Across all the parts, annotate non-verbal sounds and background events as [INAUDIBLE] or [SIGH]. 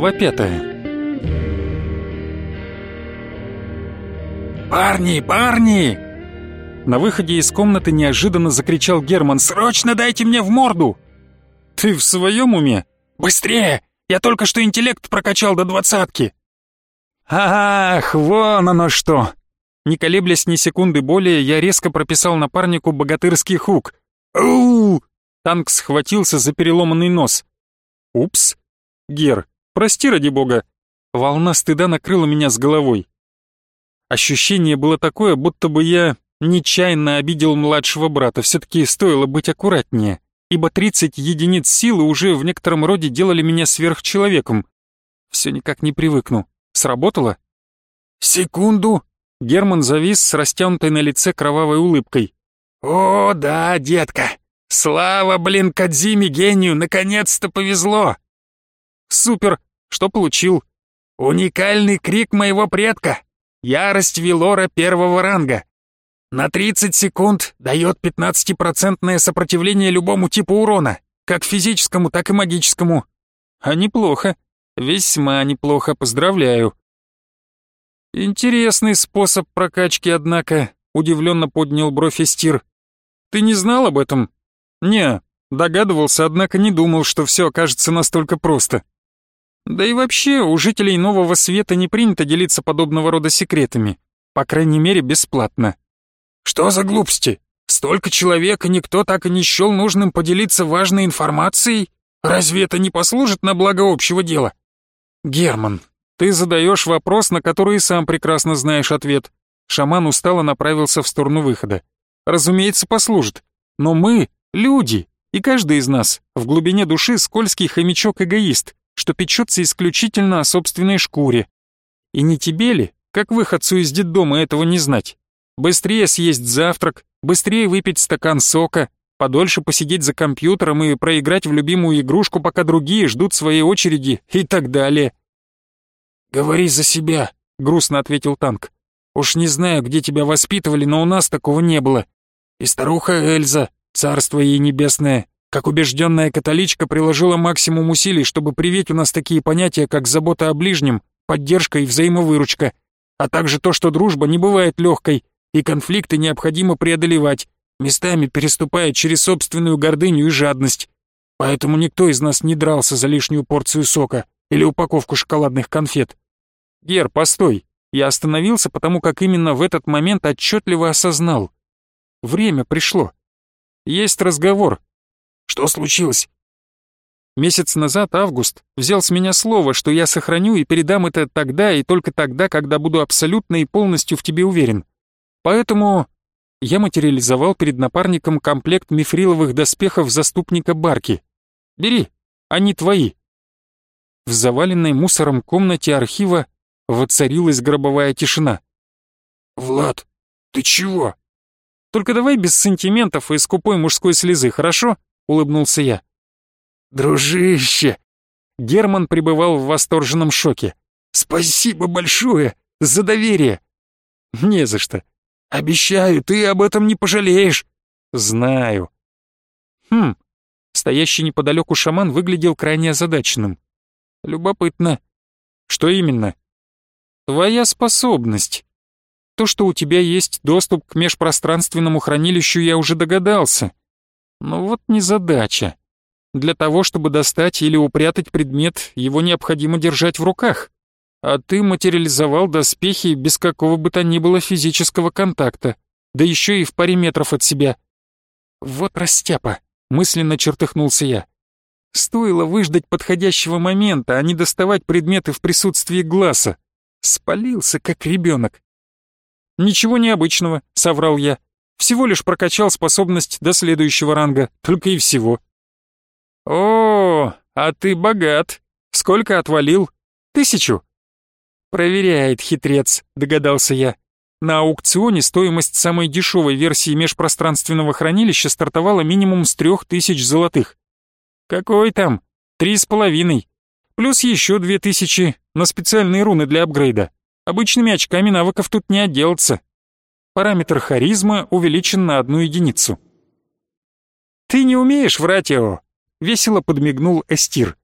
Глава пятая «Парни, парни!» На выходе из комнаты неожиданно закричал Герман «Срочно дайте мне в морду!» «Ты в своем уме?» «Быстрее! Я только что интеллект прокачал до двадцатки!» «Ах, вон оно что!» Не колеблясь ни секунды более, я резко прописал напарнику богатырский хук. «Оу!» Танк схватился за переломанный нос. «Упс! Гер, прости ради бога!» Волна стыда накрыла меня с головой. Ощущение было такое, будто бы я нечаянно обидел младшего брата, все-таки стоило быть аккуратнее, ибо 30 единиц силы уже в некотором роде делали меня сверхчеловеком. Все никак не привыкну. Сработало? «Секунду!» Герман завис с растянутой на лице кровавой улыбкой. «О, да, детка! Слава, блин, Кадзиме гению, наконец-то повезло!» «Супер! Что получил?» «Уникальный крик моего предка! Ярость Вилора первого ранга! На 30 секунд дает 15% сопротивление любому типу урона, как физическому, так и магическому». «А неплохо. Весьма неплохо, поздравляю». «Интересный способ прокачки, однако», — удивленно поднял бровь Эстир. «Ты не знал об этом?» «Не, догадывался, однако не думал, что все окажется настолько просто». Да и вообще, у жителей Нового Света не принято делиться подобного рода секретами. По крайней мере, бесплатно. «Что за глупости? Столько человек, и никто так и не счел нужным поделиться важной информацией? Разве это не послужит на благо общего дела?» «Герман, ты задаешь вопрос, на который сам прекрасно знаешь ответ. Шаман устало направился в сторону выхода. Разумеется, послужит. Но мы — люди, и каждый из нас в глубине души скользкий хомячок-эгоист, что печется исключительно о собственной шкуре. И не тебе ли, как выходцу из детдома, этого не знать? Быстрее съесть завтрак, быстрее выпить стакан сока, подольше посидеть за компьютером и проиграть в любимую игрушку, пока другие ждут своей очереди и так далее. «Говори за себя», — грустно ответил танк. «Уж не знаю, где тебя воспитывали, но у нас такого не было. И старуха Эльза, царство ей небесное, как убежденная католичка, приложила максимум усилий, чтобы привить у нас такие понятия, как забота о ближнем, поддержка и взаимовыручка, а также то, что дружба не бывает легкой, и конфликты необходимо преодолевать, местами переступая через собственную гордыню и жадность. Поэтому никто из нас не дрался за лишнюю порцию сока или упаковку шоколадных конфет. Гер, постой. Я остановился, потому как именно в этот момент отчетливо осознал. Время пришло. Есть разговор. Что случилось? Месяц назад Август взял с меня слово, что я сохраню и передам это тогда и только тогда, когда буду абсолютно и полностью в тебе уверен. Поэтому я материализовал перед напарником комплект мифриловых доспехов заступника Барки. Бери, они твои. В заваленной мусором комнате архива воцарилась гробовая тишина. «Влад, ты чего?» «Только давай без сантиментов и скупой мужской слезы, хорошо?» — улыбнулся я. «Дружище!» Герман пребывал в восторженном шоке. «Спасибо большое за доверие!» «Не за что. Обещаю, ты об этом не пожалеешь!» «Знаю». «Хм». Стоящий неподалеку шаман выглядел крайне озадаченным. Любопытно. Что именно? Твоя способность. То, что у тебя есть доступ к межпространственному хранилищу, я уже догадался. Но вот незадача. Для того, чтобы достать или упрятать предмет, его необходимо держать в руках. А ты материализовал доспехи без какого бы то ни было физического контакта, да еще и в паре метров от себя. Вот растяпа, мысленно чертыхнулся я. Стоило выждать подходящего момента, а не доставать предметы в присутствии глаза. Спалился, как ребенок. «Ничего необычного», — соврал я. «Всего лишь прокачал способность до следующего ранга, только и всего». «О, а ты богат. Сколько отвалил? Тысячу?» «Проверяет хитрец», — догадался я. На аукционе стоимость самой дешевой версии межпространственного хранилища стартовала минимум с трех тысяч золотых. «Какой там? Три с половиной. Плюс еще две тысячи на специальные руны для апгрейда. Обычными очками навыков тут не отделаться. Параметр харизма увеличен на одну единицу». «Ты не умеешь врать, Эо!» — весело подмигнул Эстир.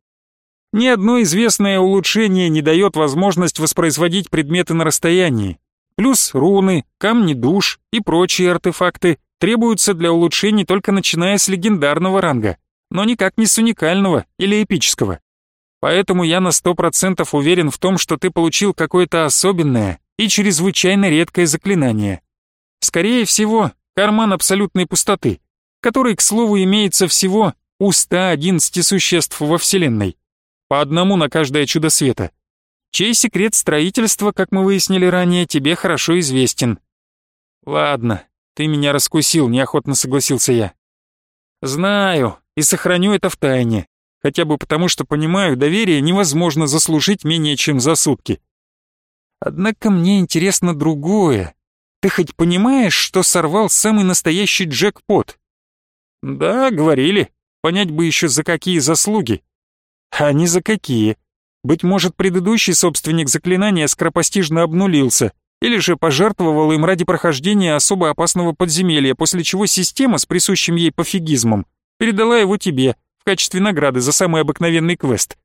Ни одно известное улучшение не дает возможность воспроизводить предметы на расстоянии. Плюс руны, камни душ и прочие артефакты требуются для улучшений только начиная с легендарного ранга, но никак не с уникального или эпического. Поэтому я на сто процентов уверен в том, что ты получил какое-то особенное и чрезвычайно редкое заклинание. Скорее всего, карман абсолютной пустоты, который, к слову, имеется всего у 111 существ во Вселенной, по одному на каждое чудо света, чей секрет строительства, как мы выяснили ранее, тебе хорошо известен. Ладно, ты меня раскусил, неохотно согласился я. Знаю, и сохраню это в тайне, хотя бы потому, что понимаю, доверие невозможно заслужить менее чем за сутки. Однако мне интересно другое. Ты хоть понимаешь, что сорвал самый настоящий джекпот? Да, говорили. Понять бы еще за какие заслуги. А не за какие. Быть может, предыдущий собственник заклинания скоропостижно обнулился, или же пожертвовал им ради прохождения особо опасного подземелья, после чего система с присущим ей пофигизмом передала его тебе в качестве награды за самый обыкновенный квест.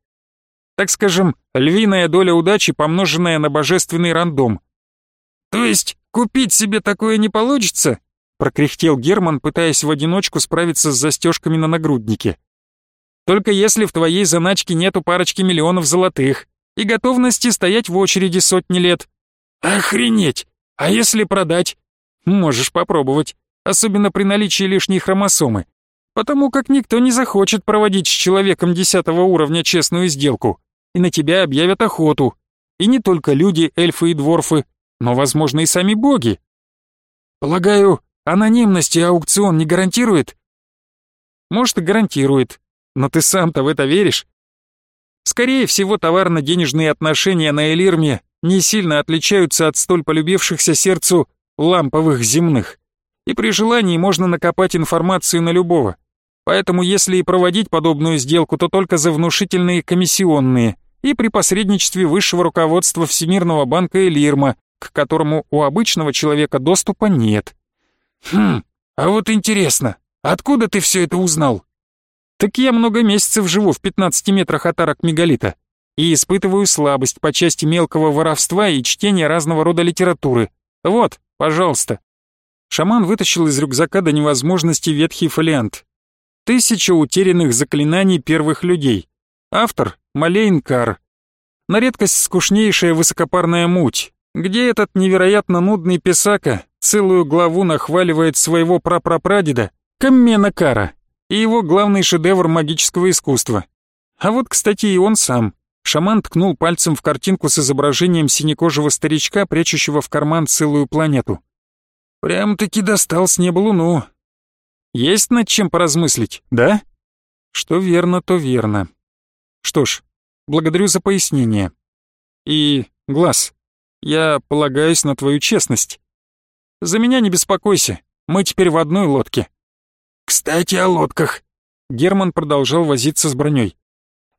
Так скажем, львиная доля удачи, помноженная на божественный рандом. То есть купить себе такое не получится? прокряхтел Герман, пытаясь в одиночку справиться с застежками на нагруднике. Только если в твоей заначке нету парочки миллионов золотых и готовности стоять в очереди сотни лет. Охренеть! А если продать? Можешь попробовать, особенно при наличии лишней хромосомы. Потому как никто не захочет проводить с человеком десятого уровня честную сделку, и на тебя объявят охоту. И не только люди, эльфы и дворфы, но, возможно, и сами боги. Полагаю, Анонимности аукцион не гарантирует? Может и гарантирует, но ты сам-то в это веришь? Скорее всего, товарно-денежные отношения на Элирме не сильно отличаются от столь полюбившихся сердцу ламповых земных. И при желании можно накопать информацию на любого. Поэтому если и проводить подобную сделку, то только за внушительные комиссионные и при посредничестве высшего руководства Всемирного банка Элирма, к которому у обычного человека доступа нет. «Хм, а вот интересно, откуда ты все это узнал?» «Так я много месяцев живу в 15 метрах от арок мегалита и испытываю слабость по части мелкого воровства и чтения разного рода литературы. Вот, пожалуйста». Шаман вытащил из рюкзака до невозможности ветхий фолиант. «Тысяча утерянных заклинаний первых людей». Автор — Малейн Кар. На редкость скучнейшая высокопарная муть, где этот невероятно нудный писака целую главу нахваливает своего прапрапрадеда Каммена Кара и его главный шедевр магического искусства. А вот, кстати, и он сам. Шаман ткнул пальцем в картинку с изображением синекожего старичка, прячущего в карман целую планету. Прям-таки достал с неба луну. Есть над чем поразмыслить, да? Что верно, то верно. Что ж, благодарю за пояснение. И, Глаз, я полагаюсь на твою честность. За меня не беспокойся, мы теперь в одной лодке». «Кстати, о лодках». Герман продолжал возиться с броней.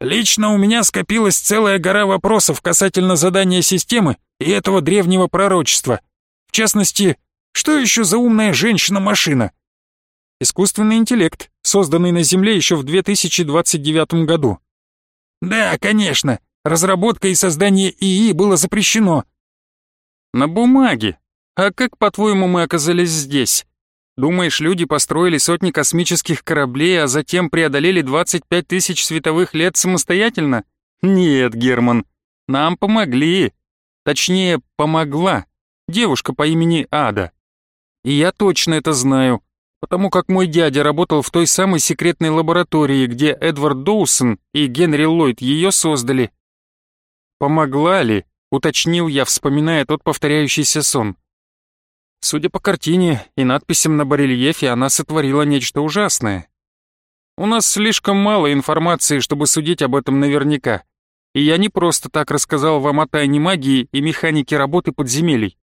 «Лично у меня скопилась целая гора вопросов касательно задания системы и этого древнего пророчества. В частности, что еще за умная женщина-машина?» Искусственный интеллект, созданный на Земле еще в 2029 году. «Да, конечно, разработка и создание ИИ было запрещено». «На бумаге, а как, по-твоему, мы оказались здесь? Думаешь, люди построили сотни космических кораблей, а затем преодолели 25 тысяч световых лет самостоятельно? Нет, Герман, нам помогли. Точнее, помогла девушка по имени Ада. И я точно это знаю, потому как мой дядя работал в той самой секретной лаборатории, где Эдвард Доусон и Генри Ллойд ее создали. Помогла ли? Уточнил я, вспоминая тот повторяющийся сон. Судя по картине и надписям на барельефе, она сотворила нечто ужасное. У нас слишком мало информации, чтобы судить об этом наверняка. И я не просто так рассказал вам о тайне магии и механике работы подземелий.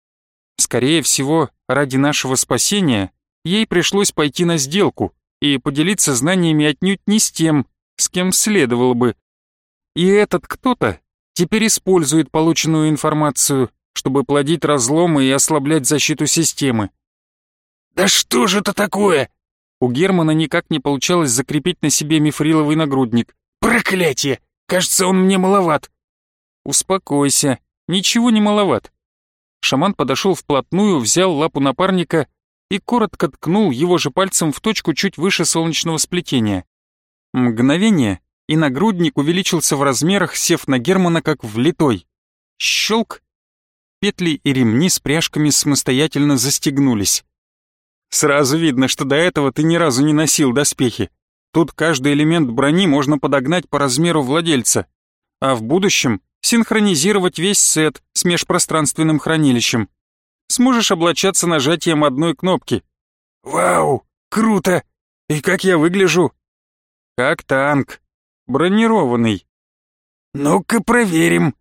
Скорее всего, ради нашего спасения ей пришлось пойти на сделку и поделиться знаниями отнюдь не с тем, с кем следовало бы. И этот кто-то теперь использует полученную информацию, чтобы плодить разломы и ослаблять защиту системы. «Да что же это такое?» У Германа никак не получалось закрепить на себе мифриловый нагрудник. «Проклятие! Кажется, он мне маловат». «Успокойся, ничего не маловат». Шаман подошел вплотную, взял лапу напарника и коротко ткнул его же пальцем в точку чуть выше солнечного сплетения. Мгновение, и нагрудник увеличился в размерах, сев на Германа как влитой. Щелк! Петли и ремни с пряжками самостоятельно застегнулись. Сразу видно, что до этого ты ни разу не носил доспехи. Тут каждый элемент брони можно подогнать по размеру владельца, а в будущем синхронизировать весь сет с межпространственным хранилищем. Сможешь облачаться нажатием одной кнопки. Вау, круто! И как я выгляжу? Как танк. Бронированный. Ну-ка проверим.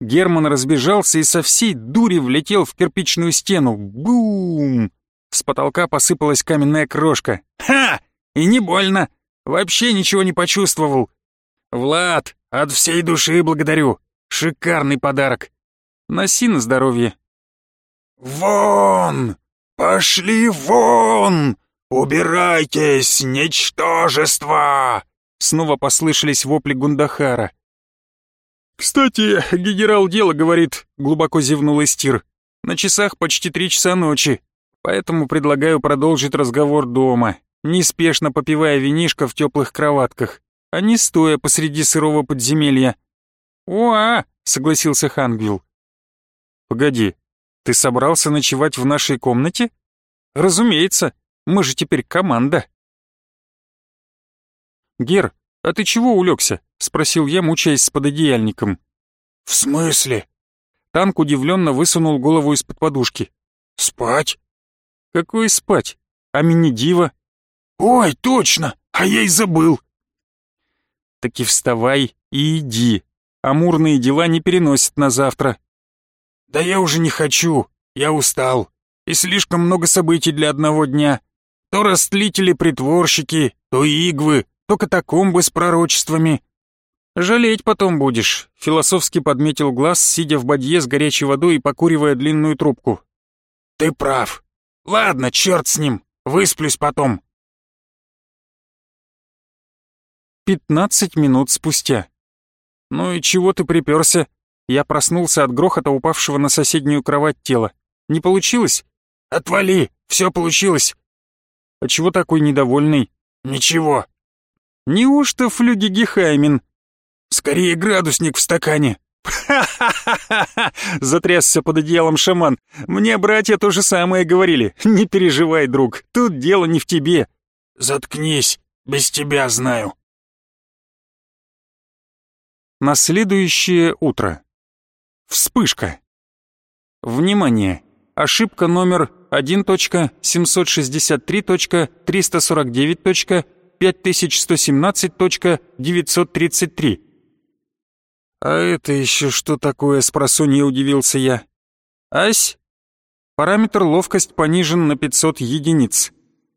Герман разбежался и со всей дури влетел в кирпичную стену. Бум! С потолка посыпалась каменная крошка. Ха! И не больно. Вообще ничего не почувствовал. Влад, от всей души благодарю. Шикарный подарок. Носи на здоровье. Вон! Пошли вон! Убирайтесь, ничтожество! Снова послышались вопли Гундахара. «Кстати, генерал дело говорит», — глубоко зевнул Истир. «На часах почти три часа ночи, поэтому предлагаю продолжить разговор дома, неспешно попивая винишко в теплых кроватках, а не стоя посреди сырого подземелья». «Уа!» — согласился Хангвилл. «Погоди, ты собрался ночевать в нашей комнате? Разумеется, мы же теперь команда». «Гер, а ты чего улегся?» — спросил я, мучаясь с пододеяльником. «В смысле?» Танк удивленно высунул голову из-под подушки. «Спать?» «Какой спать? А мини-дива?» «Ой, точно! А я и забыл!» «Таки вставай и иди. Амурные дела не переносят на завтра». «Да я уже не хочу. Я устал. И слишком много событий для одного дня. То растлители-притворщики, то игвы, то катакомбы с пророчествами. «Жалеть потом будешь», — философски подметил глаз, сидя в бадье с горячей водой и покуривая длинную трубку. «Ты прав. Ладно, черт с ним, высплюсь потом». Пятнадцать минут спустя. «Ну и чего ты приперся?» Я проснулся от грохота упавшего на соседнюю кровать тела. «Не получилось?» «Отвали, все получилось». «А чего такой недовольный?» «Ничего». «Неужто флюги Гехаймин?» Скорее градусник в стакане. «Ха-ха-ха-ха!» [LAUGHS] — затрясся под одеялом шаман. «Мне братья то же самое говорили. Не переживай, друг, тут дело не в тебе». «Заткнись, без тебя знаю». На следующее утро. Вспышка. Внимание! Ошибка номер 1.763.349.5117.933. «А это еще что такое?» — спросонья удивился я. «Ась, параметр ловкость понижен на 500 единиц.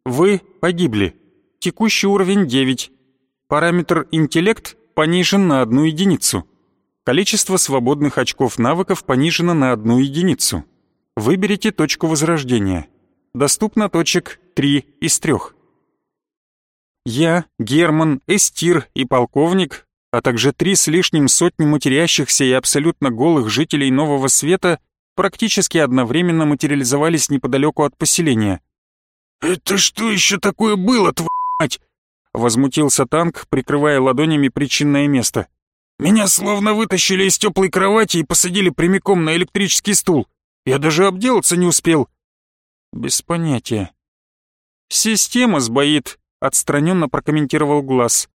Вы погибли. Текущий уровень 9. Параметр интеллект понижен на одну единицу. Количество свободных очков навыков понижено на одну единицу. Выберите точку возрождения. Доступно точек 3 из 3. Я, Герман, Эстир и полковник а также три с лишним сотни матерящихся и абсолютно голых жителей Нового Света практически одновременно материализовались неподалеку от поселения. «Это что еще такое было, твою мать?» Возмутился танк, прикрывая ладонями причинное место. «Меня словно вытащили из теплой кровати и посадили прямиком на электрический стул. Я даже обделаться не успел». «Без понятия». «Система сбоит», — отстраненно прокомментировал Глаз.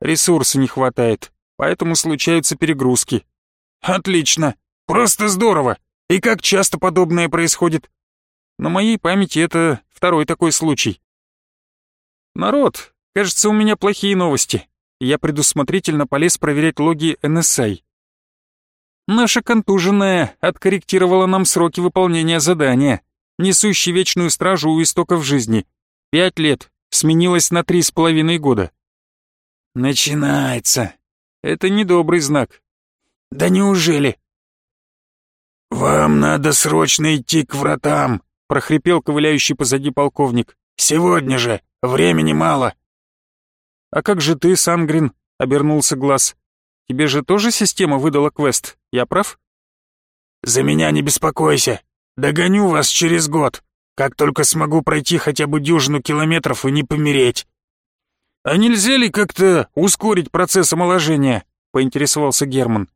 Ресурса не хватает, поэтому случаются перегрузки. Отлично, просто здорово. И как часто подобное происходит? На моей памяти это второй такой случай. Народ, кажется, у меня плохие новости. Я предусмотрительно полез проверять логи NSI. Наша контуженная откорректировала нам сроки выполнения задания, несущий вечную стражу у истоков жизни. Пять лет, сменилось на три с половиной года. Начинается. Это недобрый знак. Да неужели? Вам надо срочно идти к вратам, прохрипел ковыляющий позади полковник. Сегодня же, времени мало. А как же ты, Сангрин? обернулся глаз. Тебе же тоже система выдала квест, я прав? За меня не беспокойся. Догоню вас через год, как только смогу пройти хотя бы дюжину километров и не помереть. А нельзя ли как-то ускорить процесс омоложения? Поинтересовался Герман.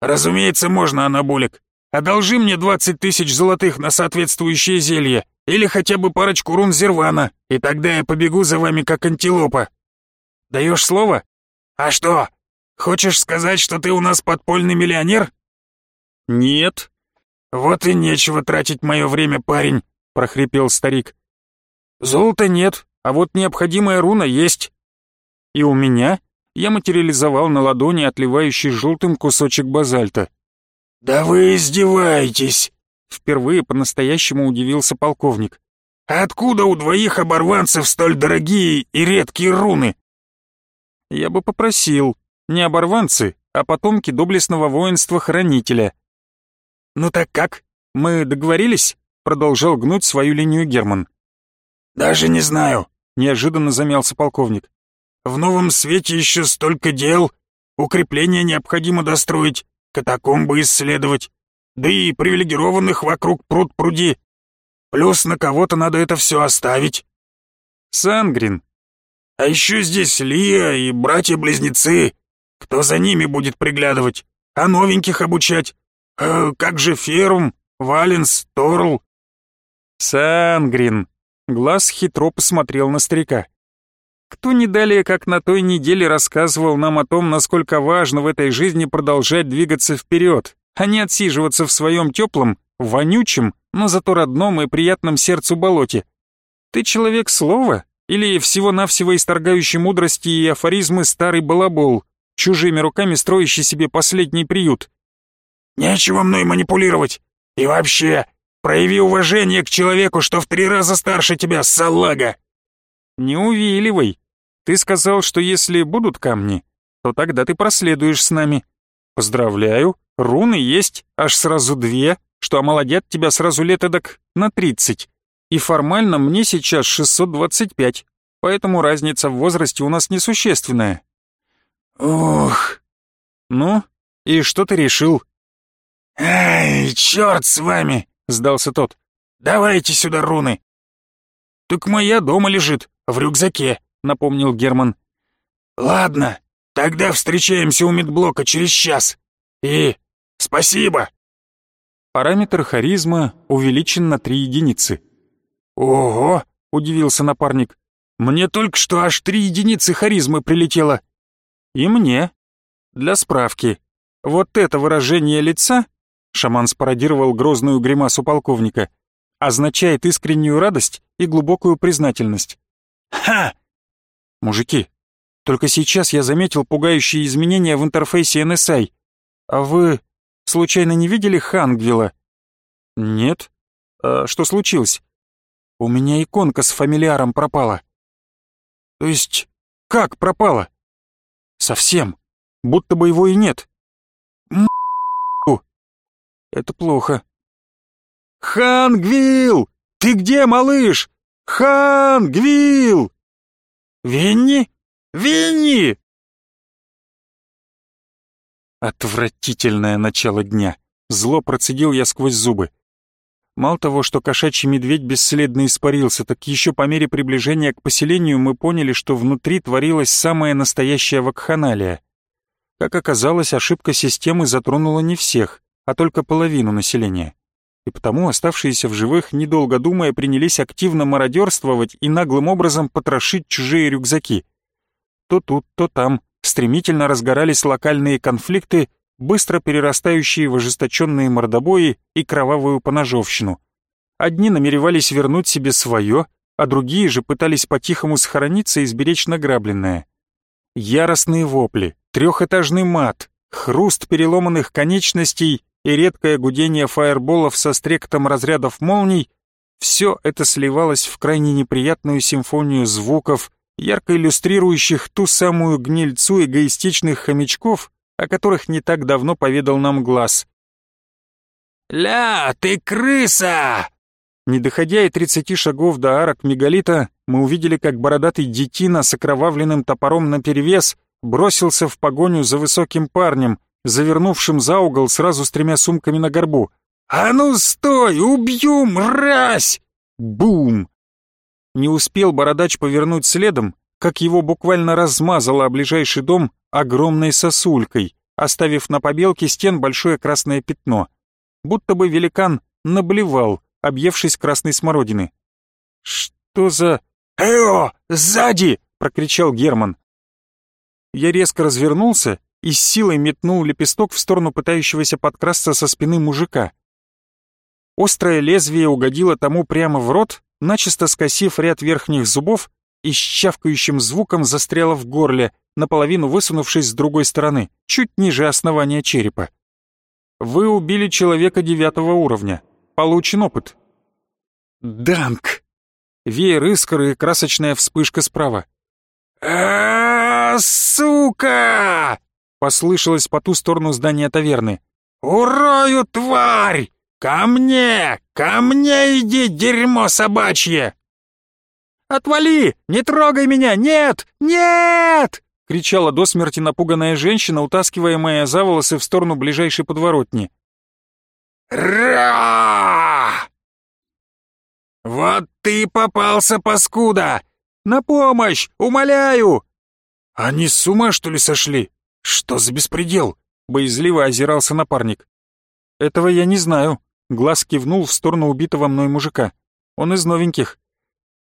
Разумеется, можно, анаболик. Одолжи мне двадцать тысяч золотых на соответствующее зелье, или хотя бы парочку рун зервана, и тогда я побегу за вами как антилопа. Даешь слово? А что, хочешь сказать, что ты у нас подпольный миллионер? Нет. Вот и нечего тратить мое время, парень, прохрипел старик. Золота нет, а вот необходимая руна есть. И у меня я материализовал на ладони отливающий желтым кусочек базальта. «Да вы издеваетесь!» Впервые по-настоящему удивился полковник. «Откуда у двоих оборванцев столь дорогие и редкие руны?» Я бы попросил, не оборванцы, а потомки доблестного воинства Хранителя. «Ну так как? Мы договорились?» Продолжал гнуть свою линию Герман. «Даже не знаю», — неожиданно замялся полковник. «В новом свете еще столько дел. Укрепления необходимо достроить, катакомбы исследовать, да и привилегированных вокруг пруд пруди. Плюс на кого-то надо это все оставить». «Сангрин, а еще здесь Лия и братья-близнецы. Кто за ними будет приглядывать? А новеньких обучать? А как же Ферум, Валенс, Торл?» «Сангрин!» Глаз хитро посмотрел на старика. Кто не далее, как на той неделе рассказывал нам о том, насколько важно в этой жизни продолжать двигаться вперед, а не отсиживаться в своем теплом, вонючем, но зато родном и приятном сердцу болоте. Ты человек слова или всего-навсего исторгающий мудрости и афоризмы старый балабол, чужими руками строящий себе последний приют? «Нечего мной манипулировать. И вообще, прояви уважение к человеку, что в три раза старше тебя, салага!» «Не увиливай. Ты сказал, что если будут камни, то тогда ты проследуешь с нами. Поздравляю, руны есть аж сразу две, что омолодят тебя сразу лет эдак на тридцать и формально мне сейчас 625, поэтому разница в возрасте у нас несущественная. Ух. Ну, и что ты решил? Эй, черт с вами, сдался тот. Давайте сюда руны. Так моя дома лежит, в рюкзаке, напомнил Герман. Ладно, тогда встречаемся у медблока через час. И спасибо. Параметр харизма увеличен на три единицы. «Ого!» — удивился напарник. «Мне только что аж три единицы харизмы прилетело». «И мне. Для справки. Вот это выражение лица...» — шаман спародировал грозную гримасу полковника. «означает искреннюю радость и глубокую признательность». «Ха!» «Мужики, только сейчас я заметил пугающие изменения в интерфейсе NSI. А вы, случайно, не видели Хангвилла?» «Нет. А что случилось?» У меня иконка с фамилиаром пропала. То есть, как пропала? Совсем. Будто бы его и нет. Это плохо. Хангвилл! Ты где, малыш? Хангвилл! Винни? Винни! Отвратительное начало дня. Зло процедил я сквозь зубы. Мало того, что кошачий медведь бесследно испарился, так еще по мере приближения к поселению мы поняли, что внутри творилась самая настоящая вакханалия. Как оказалось, ошибка системы затронула не всех, а только половину населения. И потому оставшиеся в живых, недолго думая, принялись активно мародерствовать и наглым образом потрошить чужие рюкзаки. То тут, то там стремительно разгорались локальные конфликты, быстро перерастающие в ожесточенные мордобои и кровавую поножовщину. Одни намеревались вернуть себе свое, а другие же пытались по-тихому схорониться и сберечь награбленное. Яростные вопли, трехэтажный мат, хруст переломанных конечностей и редкое гудение фаерболов со стректом разрядов молний — все это сливалось в крайне неприятную симфонию звуков, ярко иллюстрирующих ту самую гнильцу эгоистичных хомячков, о которых не так давно поведал нам глаз. «Ля, ты крыса!» Не доходя и тридцати шагов до арок мегалита, мы увидели, как бородатый детина с окровавленным топором наперевес бросился в погоню за высоким парнем, завернувшим за угол сразу с тремя сумками на горбу. «А ну стой! Убью, мразь!» Бум! Не успел бородач повернуть следом, как его буквально размазало о ближайший дом огромной сосулькой, оставив на побелке стен большое красное пятно. Будто бы великан наблевал, объевшись красной смородины. «Что за...» «Эо! Сзади!» — прокричал Герман. Я резко развернулся и с силой метнул лепесток в сторону пытающегося подкрасться со спины мужика. Острое лезвие угодило тому прямо в рот, начисто скосив ряд верхних зубов и с чавкающим звуком застряло в горле, наполовину высунувшись с другой стороны, чуть ниже основания черепа. Вы убили человека девятого уровня. Получен опыт. Данк! Веер искры и красочная вспышка справа. а сука!» — послышалось по ту сторону здания таверны. «Урою, тварь! Ко мне! Ко мне иди, дерьмо собачье!» «Отвали! Не трогай меня! Нет! Нет!» — кричала до смерти напуганная женщина, утаскиваемая за волосы в сторону ближайшей подворотни. «Ра!» «Вот ты попался, паскуда! На помощь! Умоляю!» «Они с ума, что ли, сошли? Что за беспредел?» — боязливо озирался напарник. «Этого я не знаю», — глаз кивнул в сторону убитого мной мужика. «Он из новеньких».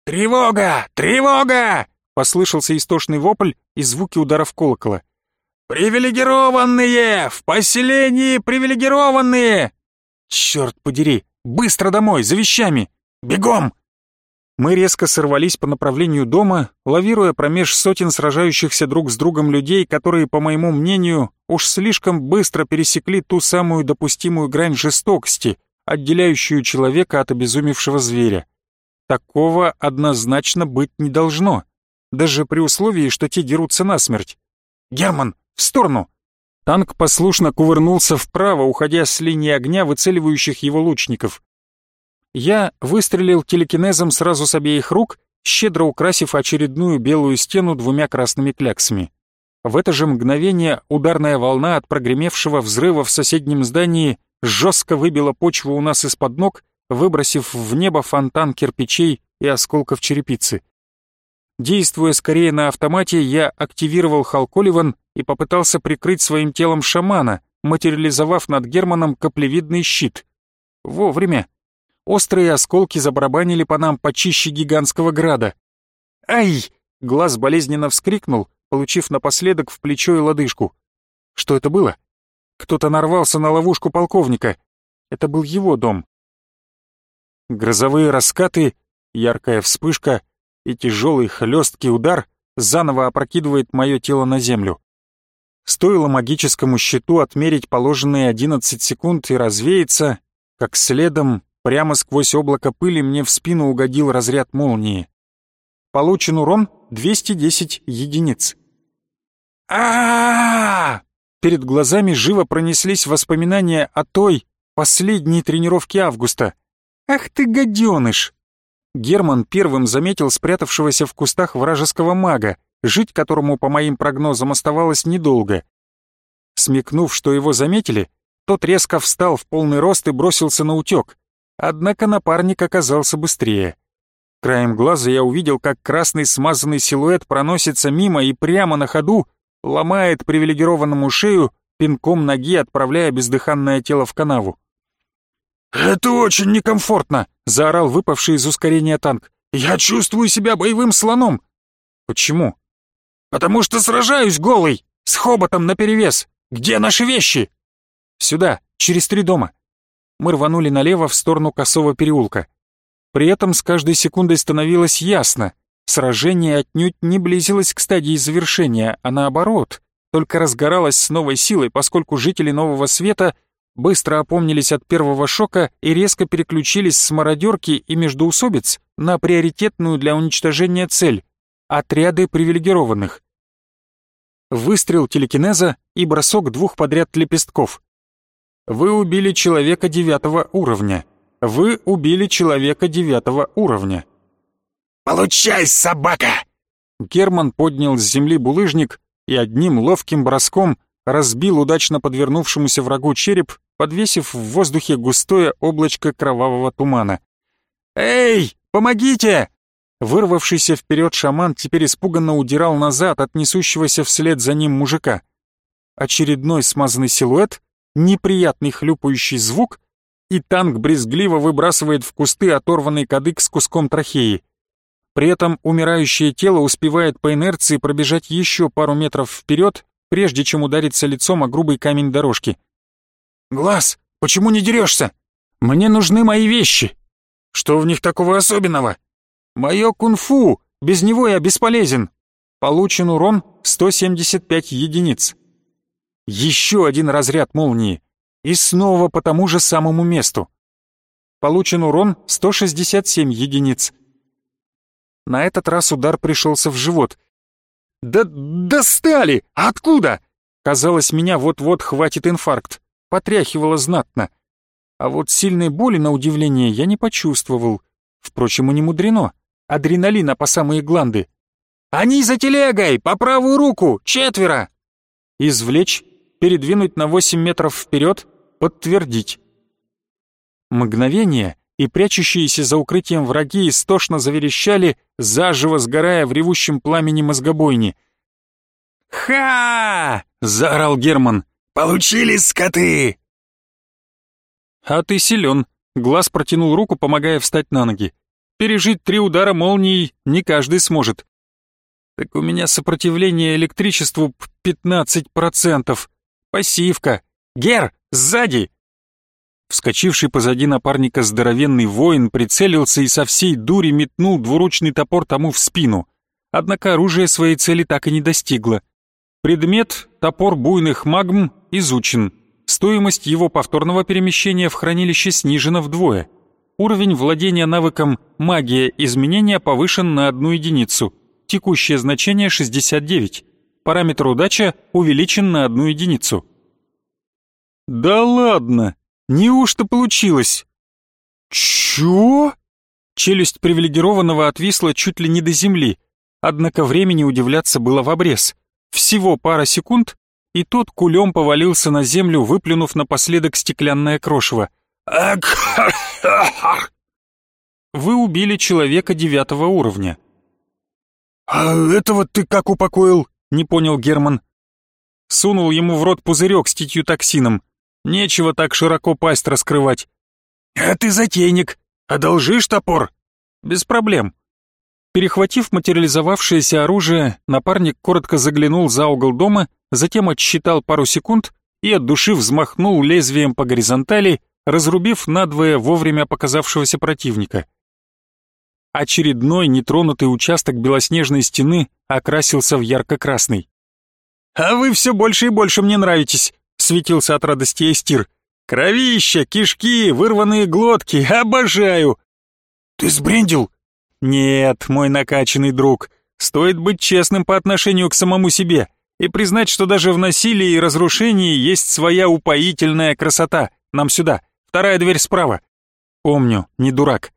«Тревога! Тревога!» — послышался истошный вопль и звуки ударов колокола. «Привилегированные! В поселении привилегированные!» «Черт подери! Быстро домой, за вещами! Бегом!» Мы резко сорвались по направлению дома, лавируя промеж сотен сражающихся друг с другом людей, которые, по моему мнению, уж слишком быстро пересекли ту самую допустимую грань жестокости, отделяющую человека от обезумевшего зверя. Такого однозначно быть не должно, даже при условии, что те дерутся насмерть. «Герман, в сторону!» Танк послушно кувырнулся вправо, уходя с линии огня выцеливающих его лучников. Я выстрелил телекинезом сразу с обеих рук, щедро украсив очередную белую стену двумя красными кляксами. В это же мгновение ударная волна от прогремевшего взрыва в соседнем здании жестко выбила почву у нас из-под ног, выбросив в небо фонтан кирпичей и осколков черепицы. Действуя скорее на автомате, я активировал Халколиван и попытался прикрыть своим телом шамана, материализовав над Германом каплевидный щит. Вовремя. Острые осколки забарабанили по нам почище гигантского града. «Ай!» — глаз болезненно вскрикнул, получив напоследок в плечо и лодыжку. Что это было? Кто-то нарвался на ловушку полковника. Это был его дом. Грозовые раскаты, яркая вспышка и тяжелый хлесткий удар заново опрокидывает мое тело на землю. Стоило магическому щиту отмерить положенные 11 секунд и развеяться, как следом, прямо сквозь облако пыли, мне в спину угодил разряд молнии. Получен урон 210 единиц. а Перед глазами живо пронеслись воспоминания о той, последней тренировке августа. «Ах ты, гаденыш!» Герман первым заметил спрятавшегося в кустах вражеского мага, жить которому, по моим прогнозам, оставалось недолго. Смекнув, что его заметили, тот резко встал в полный рост и бросился на утек. Однако напарник оказался быстрее. Краем глаза я увидел, как красный смазанный силуэт проносится мимо и прямо на ходу ломает привилегированному шею, пинком ноги отправляя бездыханное тело в канаву. «Это очень некомфортно!» — заорал выпавший из ускорения танк. «Я чувствую себя боевым слоном!» «Почему?» «Потому что сражаюсь голый, с хоботом наперевес! Где наши вещи?» «Сюда, через три дома!» Мы рванули налево в сторону Косого переулка. При этом с каждой секундой становилось ясно. Сражение отнюдь не близилось к стадии завершения, а наоборот, только разгоралось с новой силой, поскольку жители Нового Света быстро опомнились от первого шока и резко переключились с мародерки и междоусобиц на приоритетную для уничтожения цель — отряды привилегированных. Выстрел телекинеза и бросок двух подряд лепестков. Вы убили человека девятого уровня. Вы убили человека девятого уровня. «Получай, собака!» Герман поднял с земли булыжник и одним ловким броском разбил удачно подвернувшемуся врагу череп, подвесив в воздухе густое облачко кровавого тумана. «Эй, помогите!» Вырвавшийся вперед шаман теперь испуганно удирал назад от несущегося вслед за ним мужика. Очередной смазанный силуэт, неприятный хлюпающий звук, и танк брезгливо выбрасывает в кусты оторванный кадык с куском трахеи. При этом умирающее тело успевает по инерции пробежать еще пару метров вперед, прежде чем удариться лицом о грубый камень дорожки. «Глаз, почему не дерешься? Мне нужны мои вещи!» «Что в них такого особенного?» Мое кунг-фу! Без него я бесполезен! Получен урон 175 единиц. Еще один разряд молнии. И снова по тому же самому месту. Получен урон 167 единиц. На этот раз удар пришелся в живот. «Да достали! Откуда?» Казалось, меня вот-вот хватит инфаркт. Потряхивало знатно. А вот сильной боли, на удивление, я не почувствовал. Впрочем, и не мудрено адреналина по самые гланды. «Они за телегой! По правую руку! Четверо!» Извлечь, передвинуть на 8 метров вперед, подтвердить. Мгновение, и прячущиеся за укрытием враги истошно заверещали, заживо сгорая в ревущем пламени мозгобойни. «Ха!» — заорал Герман. «Получили, скоты!» «А ты силен», — Глаз протянул руку, помогая встать на ноги. Пережить три удара молнией не каждый сможет. Так у меня сопротивление электричеству 15%. Пассивка. Гер, сзади! Вскочивший позади напарника здоровенный воин прицелился и со всей дури метнул двуручный топор тому в спину. Однако оружие своей цели так и не достигло. Предмет — топор буйных магм — изучен. Стоимость его повторного перемещения в хранилище снижена вдвое — Уровень владения навыком «Магия изменения» повышен на одну единицу. Текущее значение 69. Параметр «Удача» увеличен на одну единицу. «Да ладно! Неужто получилось?» «Чё?» Челюсть привилегированного отвисла чуть ли не до земли, однако времени удивляться было в обрез. Всего пара секунд, и тот кулем повалился на землю, выплюнув напоследок стеклянное крошево — вы убили человека девятого уровня. «А этого ты как упокоил?» — не понял Герман. Сунул ему в рот пузырек с токсином. Нечего так широко пасть раскрывать. «А ты затейник. Одолжишь топор?» «Без проблем». Перехватив материализовавшееся оружие, напарник коротко заглянул за угол дома, затем отсчитал пару секунд и от души взмахнул лезвием по горизонтали, разрубив надвое вовремя показавшегося противника. Очередной нетронутый участок белоснежной стены окрасился в ярко-красный. «А вы все больше и больше мне нравитесь», — светился от радости Эстир. «Кровища, кишки, вырванные глотки, обожаю!» «Ты сбрендил?» «Нет, мой накачанный друг, стоит быть честным по отношению к самому себе и признать, что даже в насилии и разрушении есть своя упоительная красота. Нам сюда, Вторая дверь справа. Помню, не дурак.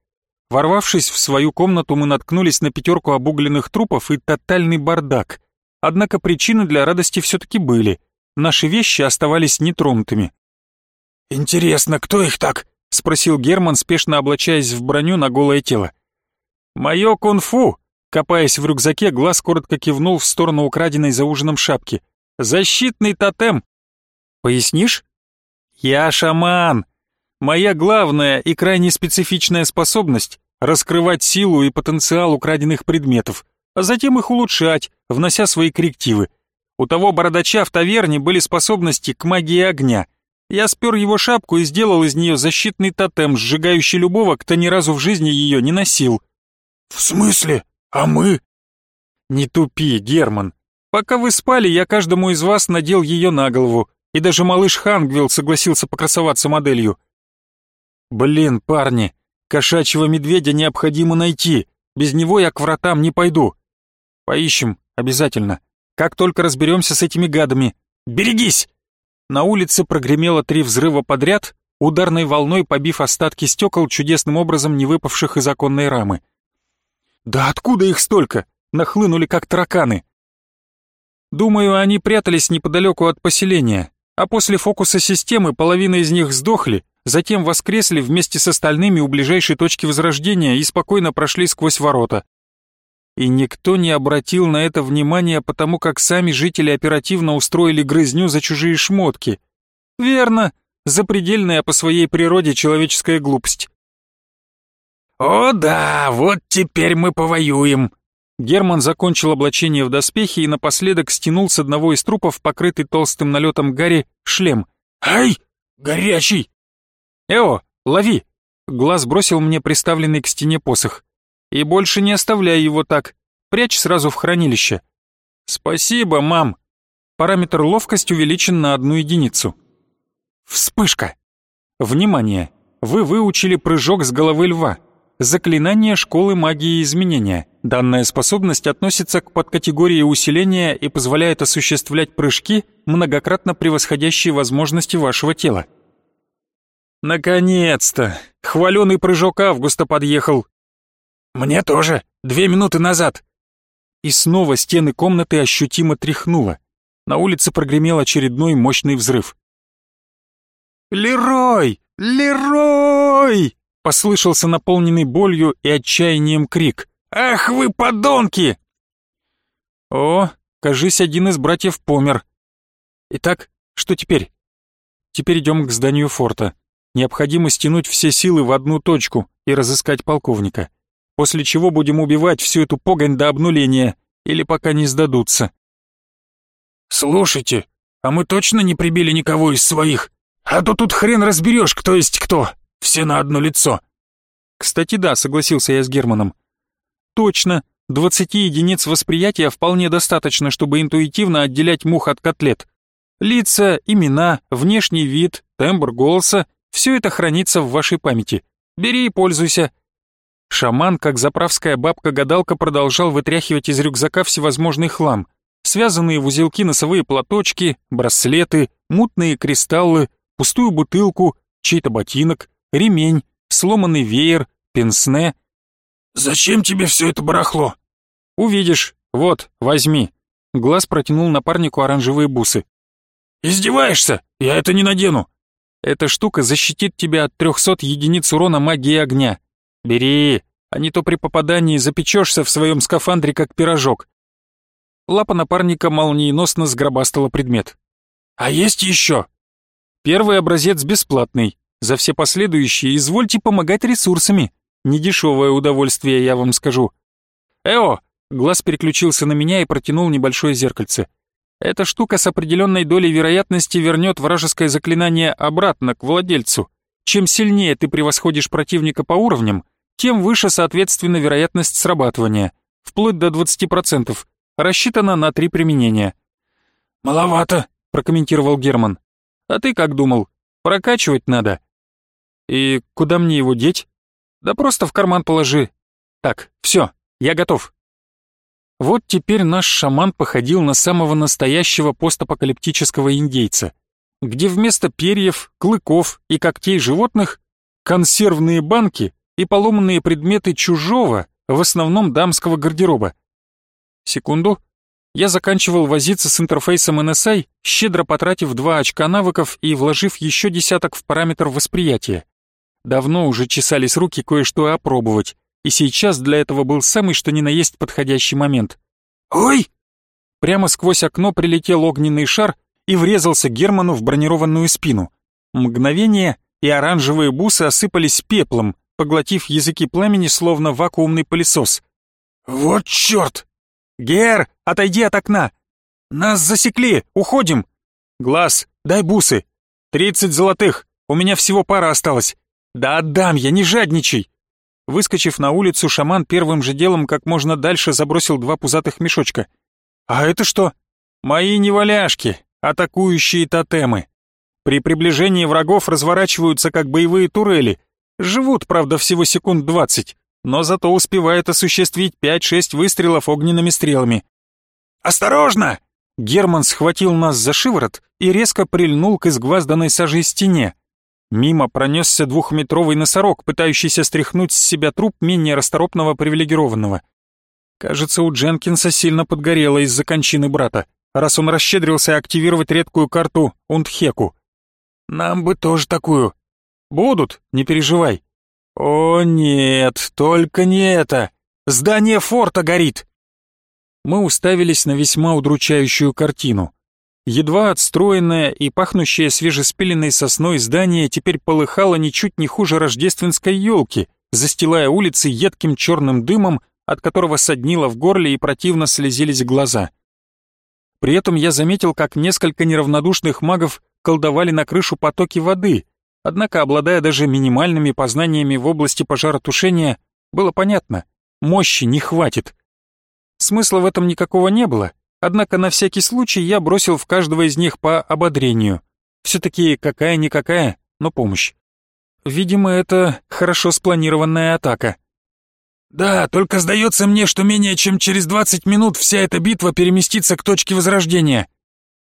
Ворвавшись в свою комнату, мы наткнулись на пятерку обугленных трупов и тотальный бардак. Однако причины для радости все-таки были. Наши вещи оставались нетронутыми. «Интересно, кто их так?» — спросил Герман, спешно облачаясь в броню на голое тело. «Мое кунг-фу!» — копаясь в рюкзаке, глаз коротко кивнул в сторону украденной за ужином шапки. «Защитный тотем!» «Пояснишь?» «Я шаман!» Моя главная и крайне специфичная способность — раскрывать силу и потенциал украденных предметов, а затем их улучшать, внося свои коррективы. У того бородача в таверне были способности к магии огня. Я спер его шапку и сделал из нее защитный тотем, сжигающий любого, кто ни разу в жизни ее не носил. «В смысле? А мы?» «Не тупи, Герман. Пока вы спали, я каждому из вас надел ее на голову, и даже малыш Хангвилл согласился покрасоваться моделью. Блин, парни, кошачьего медведя необходимо найти. Без него я к вратам не пойду. Поищем, обязательно. Как только разберемся с этими гадами. Берегись! На улице прогремело три взрыва подряд, ударной волной побив остатки стекол, чудесным образом не выпавших из оконной рамы. Да откуда их столько? Нахлынули как тараканы. Думаю, они прятались неподалеку от поселения, а после фокуса системы половина из них сдохли, затем воскресли вместе с остальными у ближайшей точки возрождения и спокойно прошли сквозь ворота. И никто не обратил на это внимания, потому как сами жители оперативно устроили грызню за чужие шмотки. Верно, запредельная по своей природе человеческая глупость. «О да, вот теперь мы повоюем», Герман закончил облачение в доспехи и напоследок стянул с одного из трупов, покрытый толстым налетом гари, шлем. «Ай! Горячий!» «Эо, лови!» Глаз бросил мне приставленный к стене посох. «И больше не оставляй его так. Прячь сразу в хранилище». «Спасибо, мам!» Параметр ловкость увеличен на одну единицу. Вспышка! Внимание! Вы выучили прыжок с головы льва. Заклинание школы магии изменения. Данная способность относится к подкатегории усиления и позволяет осуществлять прыжки, многократно превосходящие возможности вашего тела. Наконец-то! Хваленый прыжок Августа подъехал. Мне тоже, две минуты назад. И снова стены комнаты ощутимо тряхнуло. На улице прогремел очередной мощный взрыв. «Лерой! Лерой!» Послышался наполненный болью и отчаянием крик. «Ах вы, подонки!» О, кажись, один из братьев помер. Итак, что теперь? Теперь идем к зданию форта. Необходимо стянуть все силы в одну точку и разыскать полковника. После чего будем убивать всю эту погонь до обнуления, или пока не сдадутся. «Слушайте, а мы точно не прибили никого из своих? А то тут хрен разберешь, кто есть кто!» Все на одно лицо. Кстати, да, согласился я с Германом. Точно, 20 единиц восприятия вполне достаточно, чтобы интуитивно отделять мух от котлет. Лица, имена, внешний вид, тембр голоса — все это хранится в вашей памяти. Бери и пользуйся. Шаман, как заправская бабка-гадалка, продолжал вытряхивать из рюкзака всевозможный хлам. Связанные в узелки носовые платочки, браслеты, мутные кристаллы, пустую бутылку, чей-то ботинок, ремень, сломанный веер, пенсне. «Зачем тебе все это барахло?» «Увидишь. Вот, возьми». Глаз протянул напарнику оранжевые бусы. «Издеваешься? Я это не надену». «Эта штука защитит тебя от трехсот единиц урона магии огня. Бери, а не то при попадании запечешься в своем скафандре, как пирожок». Лапа напарника молниеносно сгробастала предмет. «А есть еще?» «Первый образец бесплатный. За все последующие извольте помогать ресурсами. Недешевое удовольствие, я вам скажу. Эо! Глаз переключился на меня и протянул небольшое зеркальце. Эта штука с определенной долей вероятности вернет вражеское заклинание обратно к владельцу. Чем сильнее ты превосходишь противника по уровням, тем выше, соответственно, вероятность срабатывания, вплоть до 20%, рассчитана на три применения. «Маловато», — прокомментировал Герман. «А ты как думал? Прокачивать надо. И куда мне его деть? Да просто в карман положи. Так, все, я готов. Вот теперь наш шаман походил на самого настоящего постапокалиптического индейца, где вместо перьев, клыков и когтей животных консервные банки и поломанные предметы чужого, в основном дамского гардероба. Секунду. Я заканчивал возиться с интерфейсом NSI, щедро потратив два очка навыков и вложив еще десяток в параметр восприятия. Давно уже чесались руки кое-что опробовать, и сейчас для этого был самый что ни на есть подходящий момент. «Ой!» Прямо сквозь окно прилетел огненный шар и врезался Герману в бронированную спину. Мгновение, и оранжевые бусы осыпались пеплом, поглотив языки пламени, словно вакуумный пылесос. «Вот черт!» «Гер, отойди от окна!» «Нас засекли! Уходим!» «Глаз, дай бусы!» «Тридцать золотых! У меня всего пара осталась!» «Да отдам я, не жадничай!» Выскочив на улицу, шаман первым же делом как можно дальше забросил два пузатых мешочка. «А это что?» «Мои неваляшки, атакующие тотемы. При приближении врагов разворачиваются как боевые турели. Живут, правда, всего секунд двадцать, но зато успевают осуществить пять-шесть выстрелов огненными стрелами. «Осторожно!» Герман схватил нас за шиворот и резко прильнул к изгвазданной сажей стене. Мимо пронесся двухметровый носорог, пытающийся стряхнуть с себя труп менее расторопного привилегированного. Кажется, у Дженкинса сильно подгорело из-за кончины брата. раз он расщедрился активировать редкую карту Ундхеку. Нам бы тоже такую. Будут, не переживай. О нет, только не это. Здание форта горит. Мы уставились на весьма удручающую картину. Едва отстроенное и пахнущее свежеспиленной сосной здание теперь полыхало ничуть не хуже рождественской елки, застилая улицы едким черным дымом, от которого соднило в горле и противно слезились глаза. При этом я заметил, как несколько неравнодушных магов колдовали на крышу потоки воды, однако, обладая даже минимальными познаниями в области пожаротушения, было понятно, мощи не хватит. Смысла в этом никакого не было, однако на всякий случай я бросил в каждого из них по ободрению. Все-таки какая-никакая, но помощь. Видимо, это хорошо спланированная атака. «Да, только сдается мне, что менее чем через 20 минут вся эта битва переместится к точке возрождения».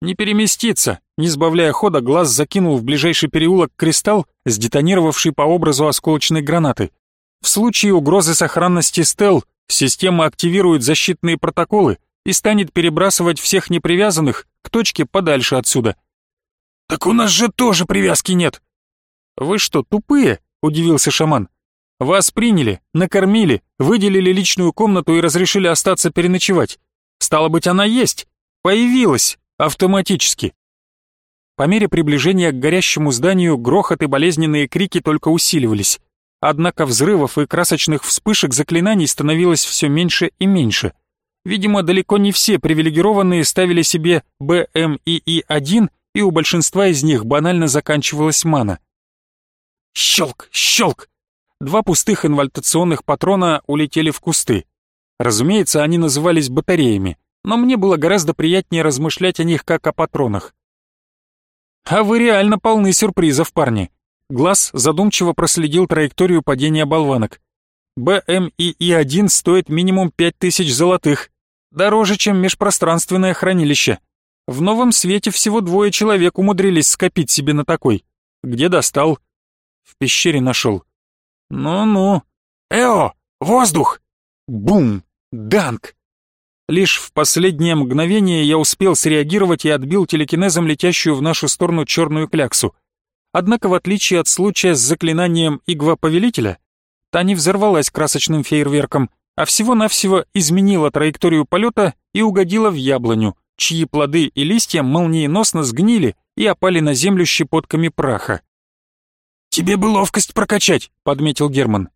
«Не переместится», не сбавляя хода, глаз закинул в ближайший переулок кристалл, сдетонировавший по образу осколочной гранаты. В случае угрозы сохранности стел Система активирует защитные протоколы и станет перебрасывать всех непривязанных к точке подальше отсюда. «Так у нас же тоже привязки нет!» «Вы что, тупые?» — удивился шаман. «Вас приняли, накормили, выделили личную комнату и разрешили остаться переночевать. Стало быть, она есть, появилась, автоматически». По мере приближения к горящему зданию грохот и болезненные крики только усиливались. Однако взрывов и красочных вспышек заклинаний становилось все меньше и меньше. Видимо, далеко не все привилегированные ставили себе БМИИ-1, и у большинства из них банально заканчивалась мана. Щелк, щелк! Два пустых инвальтационных патрона улетели в кусты. Разумеется, они назывались батареями, но мне было гораздо приятнее размышлять о них как о патронах. «А вы реально полны сюрпризов, парни», Глаз задумчиво проследил траекторию падения болванок. БМИИ-1 стоит минимум 5000 золотых. Дороже, чем межпространственное хранилище. В новом свете всего двое человек умудрились скопить себе на такой. Где достал? В пещере нашел. Ну-ну. Эо, воздух! Бум! Данк! Лишь в последнее мгновение я успел среагировать и отбил телекинезом летящую в нашу сторону черную кляксу. Однако, в отличие от случая с заклинанием Игва-повелителя, та не взорвалась красочным фейерверком, а всего-навсего изменила траекторию полета и угодила в яблоню, чьи плоды и листья молниеносно сгнили и опали на землю щепотками праха. «Тебе бы ловкость прокачать», — подметил Герман.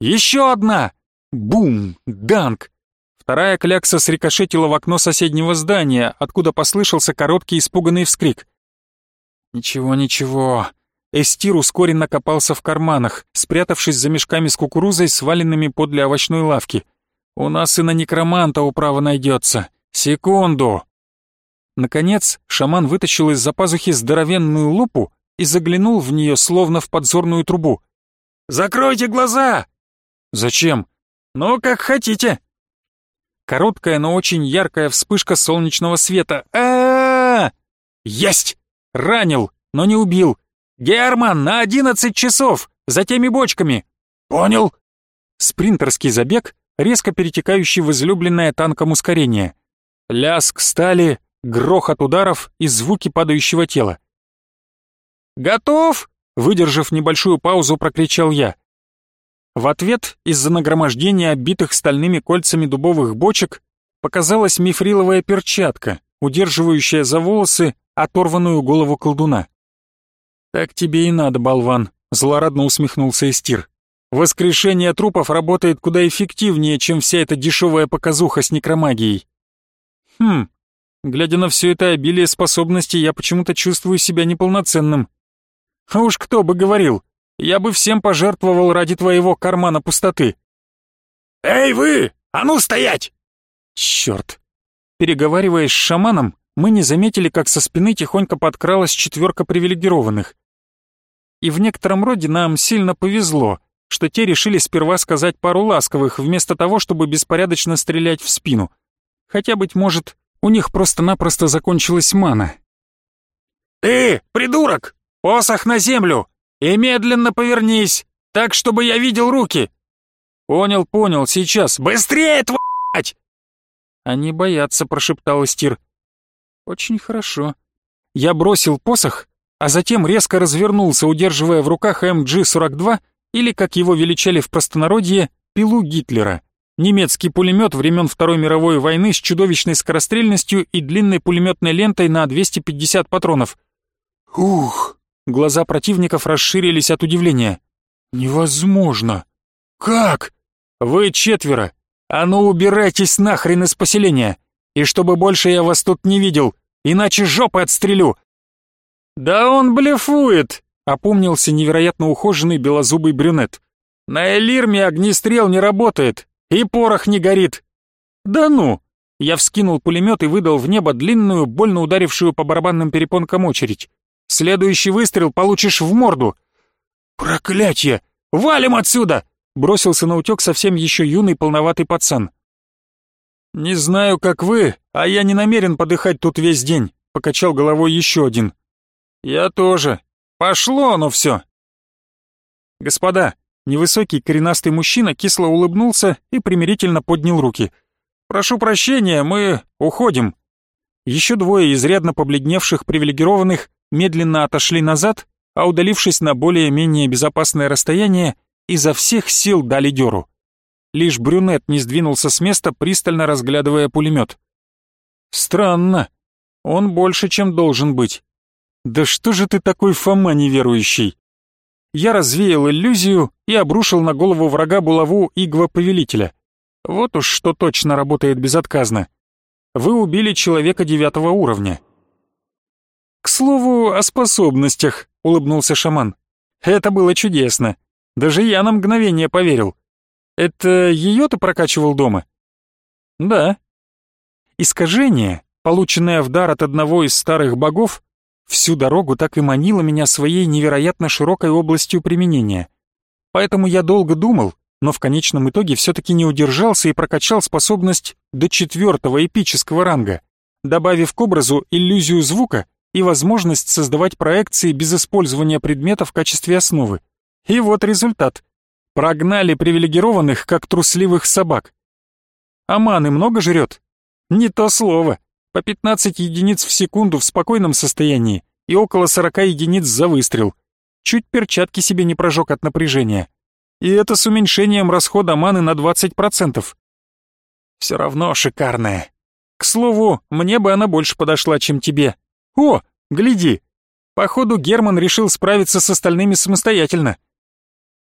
«Еще одна!» Бум! Данк! Вторая клякса срикошетила в окно соседнего здания, откуда послышался короткий испуганный вскрик. «Ничего, ничего. Эстир ускоренно копался в карманах, спрятавшись за мешками с кукурузой, сваленными подле овощной лавки. «У нас и на некроманта управа найдется. Секунду!» Наконец, шаман вытащил из-за пазухи здоровенную лупу и заглянул в нее, словно в подзорную трубу. «Закройте глаза!» «Зачем?» «Ну, как хотите!» Короткая, но очень яркая вспышка солнечного света. а, -а, -а! Есть! Ранил, но не убил. «Герман, на одиннадцать часов! За теми бочками!» «Понял!» Спринтерский забег, резко перетекающий в излюбленное танком ускорение. Лязг стали, грохот ударов и звуки падающего тела. «Готов?» — выдержав небольшую паузу, прокричал я. В ответ из-за нагромождения оббитых стальными кольцами дубовых бочек показалась мифриловая перчатка, удерживающая за волосы оторванную голову колдуна. «Так тебе и надо, болван», — злорадно усмехнулся Эстир. «Воскрешение трупов работает куда эффективнее, чем вся эта дешевая показуха с некромагией». «Хм, глядя на все это обилие способностей, я почему-то чувствую себя неполноценным. А уж кто бы говорил, я бы всем пожертвовал ради твоего кармана пустоты». «Эй вы, а ну стоять!» Черт! Переговариваясь с шаманом, мы не заметили, как со спины тихонько подкралась четверка привилегированных и в некотором роде нам сильно повезло, что те решили сперва сказать пару ласковых, вместо того, чтобы беспорядочно стрелять в спину. Хотя, быть может, у них просто-напросто закончилась мана. «Ты, придурок! Посох на землю! И медленно повернись, так, чтобы я видел руки!» «Понял, понял, сейчас. Быстрее, твать!» «Они боятся», — прошептал Стир. Очень хорошо. Я бросил посох, а затем резко развернулся, удерживая в руках МГ-42, или, как его величали в простонародье, пилу Гитлера. Немецкий пулемет времен Второй мировой войны с чудовищной скорострельностью и длинной пулеметной лентой на 250 патронов. Ух! Глаза противников расширились от удивления. Невозможно! Как? Вы четверо. А ну убирайтесь нахрен из поселения. И чтобы больше я вас тут не видел, иначе жопы отстрелю. Да он блефует, опомнился невероятно ухоженный белозубый брюнет. На Элирме огнестрел не работает, и порох не горит. Да ну! Я вскинул пулемет и выдал в небо длинную, больно ударившую по барабанным перепонкам очередь. Следующий выстрел получишь в морду. Проклятье! Валим отсюда! Бросился на утек совсем еще юный полноватый пацан. «Не знаю, как вы, а я не намерен подыхать тут весь день», — покачал головой еще один. «Я тоже. Пошло оно все!» «Господа, Невысокий коренастый мужчина кисло улыбнулся и примирительно поднял руки. «Прошу прощения, мы уходим». Еще двое изрядно побледневших привилегированных медленно отошли назад, а удалившись на более-менее безопасное расстояние, изо всех сил дали дёру. Лишь брюнет не сдвинулся с места, пристально разглядывая пулемет. «Странно. Он больше, чем должен быть. Да что же ты такой Фома неверующий?» я развеял иллюзию и обрушил на голову врага булаву Игва-повелителя. Вот уж что точно работает безотказно. Вы убили человека девятого уровня. «К слову, о способностях», — улыбнулся шаман. «Это было чудесно. Даже я на мгновение поверил. Это ее ты прокачивал дома?» «Да». Искажение, полученное в дар от одного из старых богов, Всю дорогу так и манила меня своей невероятно широкой областью применения. Поэтому я долго думал, но в конечном итоге все-таки не удержался и прокачал способность до четвертого эпического ранга, добавив к образу иллюзию звука и возможность создавать проекции без использования предмета в качестве основы. И вот результат. Прогнали привилегированных, как трусливых собак. А маны много жрет? Не то слово по 15 единиц в секунду в спокойном состоянии и около 40 единиц за выстрел. Чуть перчатки себе не прожег от напряжения. И это с уменьшением расхода маны на 20%. Все равно шикарная. К слову, мне бы она больше подошла, чем тебе. О, гляди! Походу, Герман решил справиться с остальными самостоятельно.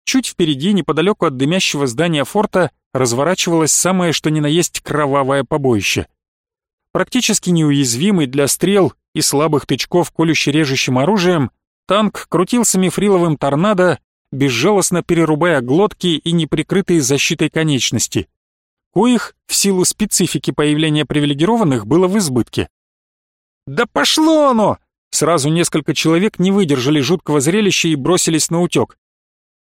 Чуть впереди, неподалеку от дымящего здания форта, разворачивалось самое что ни на есть кровавое побоище практически неуязвимый для стрел и слабых тычков колюще-режущим оружием, танк крутился мифриловым торнадо, безжалостно перерубая глотки и неприкрытые защитой конечности. Коих, в силу специфики появления привилегированных, было в избытке. «Да пошло оно!» Сразу несколько человек не выдержали жуткого зрелища и бросились на утек.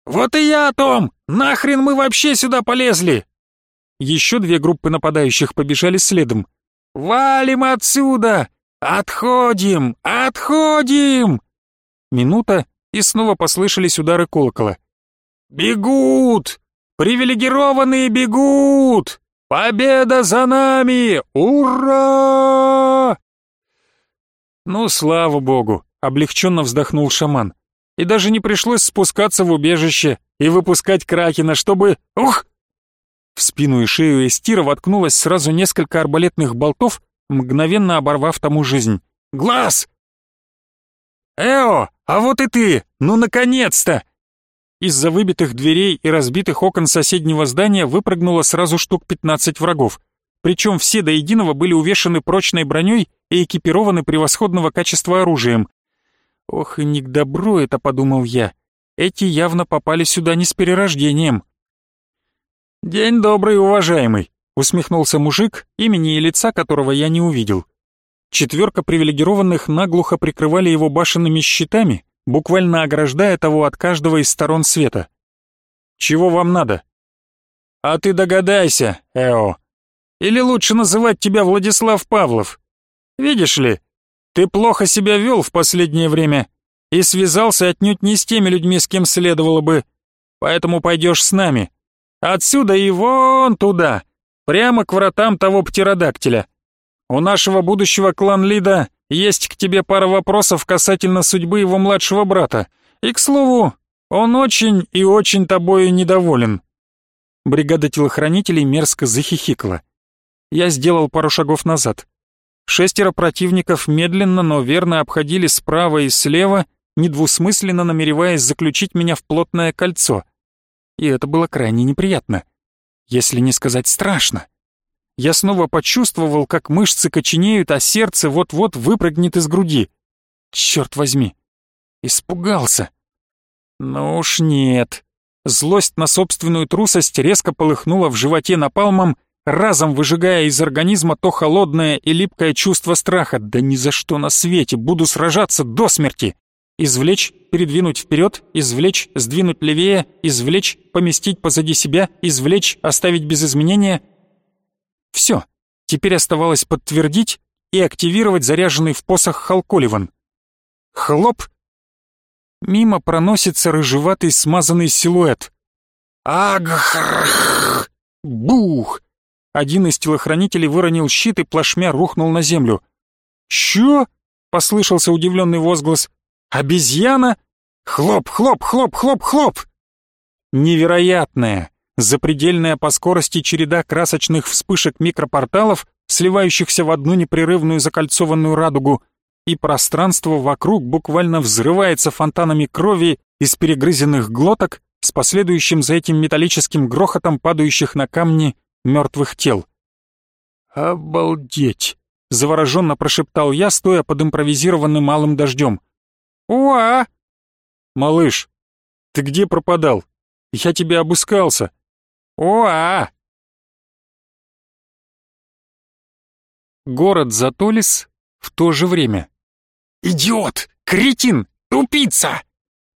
«Вот и я о том! Нахрен мы вообще сюда полезли?» Еще две группы нападающих побежали следом, «Валим отсюда! Отходим! Отходим!» Минута, и снова послышались удары колокола. «Бегут! Привилегированные бегут! Победа за нами! Ура!» «Ну, слава богу!» — облегченно вздохнул шаман. «И даже не пришлось спускаться в убежище и выпускать кракена, чтобы... Ух!» В спину и шею Эстира воткнулось сразу несколько арбалетных болтов, мгновенно оборвав тому жизнь. «Глаз!» «Эо, а вот и ты! Ну, наконец-то!» Из-за выбитых дверей и разбитых окон соседнего здания выпрыгнуло сразу штук 15 врагов. Причем все до единого были увешаны прочной броней и экипированы превосходного качества оружием. «Ох, и не к добру это», — подумал я. «Эти явно попали сюда не с перерождением». «День добрый, уважаемый», — усмехнулся мужик, имени и лица которого я не увидел. Четверка привилегированных наглухо прикрывали его башенными щитами, буквально ограждая того от каждого из сторон света. «Чего вам надо?» «А ты догадайся, Эо. Или лучше называть тебя Владислав Павлов. Видишь ли, ты плохо себя вел в последнее время и связался отнюдь не с теми людьми, с кем следовало бы, поэтому пойдешь с нами». Отсюда и вон туда, прямо к вратам того птеродактиля. у нашего будущего клан-лида есть к тебе пара вопросов касательно судьбы его младшего брата. И, к слову, он очень и очень тобою недоволен». Бригада телохранителей мерзко захихикала. Я сделал пару шагов назад. Шестеро противников медленно, но верно обходили справа и слева, недвусмысленно намереваясь заключить меня в плотное кольцо. И это было крайне неприятно. Если не сказать страшно. Я снова почувствовал, как мышцы коченеют, а сердце вот-вот выпрыгнет из груди. Черт возьми. Испугался. Ну уж нет. Злость на собственную трусость резко полыхнула в животе напалмом, разом выжигая из организма то холодное и липкое чувство страха. Да ни за что на свете, буду сражаться до смерти. Извлечь, передвинуть вперед, извлечь, сдвинуть левее, извлечь, поместить позади себя, извлечь, оставить без изменения. Все, теперь оставалось подтвердить и активировать заряженный в посох Халколиван. Хлоп! Мимо проносится рыжеватый смазанный силуэт. Агх! Бух! Один из телохранителей выронил щит и плашмя рухнул на землю. «Чё?» — послышался удивленный возглас. «Обезьяна? Хлоп, хлоп, хлоп, хлоп, хлоп!» Невероятная, запредельная по скорости череда красочных вспышек микропорталов, сливающихся в одну непрерывную закольцованную радугу, и пространство вокруг буквально взрывается фонтанами крови из перегрызенных глоток с последующим за этим металлическим грохотом падающих на камни мертвых тел. «Обалдеть!» — завороженно прошептал я, стоя под импровизированным малым дождем. «Уа!» «Малыш, ты где пропадал? Я тебя обыскался». «Уа!» Город Затолис в то же время. «Идиот! Кретин! Тупица!»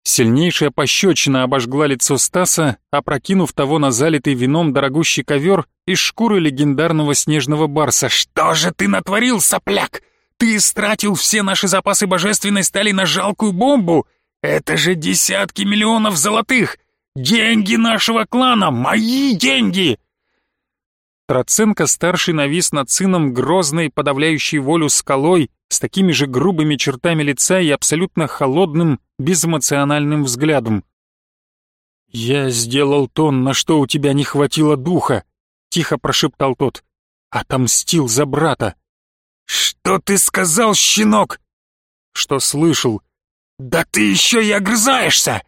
Сильнейшая пощечина обожгла лицо Стаса, опрокинув того на залитый вином дорогущий ковер из шкуры легендарного снежного барса. «Что же ты натворил, сопляк? Ты истратил все наши запасы божественной стали на жалкую бомбу? Это же десятки миллионов золотых! Деньги нашего клана! Мои деньги!» Троценко-старший навис над сыном грозной, подавляющей волю скалой, с такими же грубыми чертами лица и абсолютно холодным, безэмоциональным взглядом. «Я сделал то, на что у тебя не хватило духа», — тихо прошептал тот. «Отомстил за брата». «Что ты сказал, щенок?» «Что слышал?» «Да ты еще и огрызаешься!»